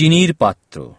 চিনির পাত্র।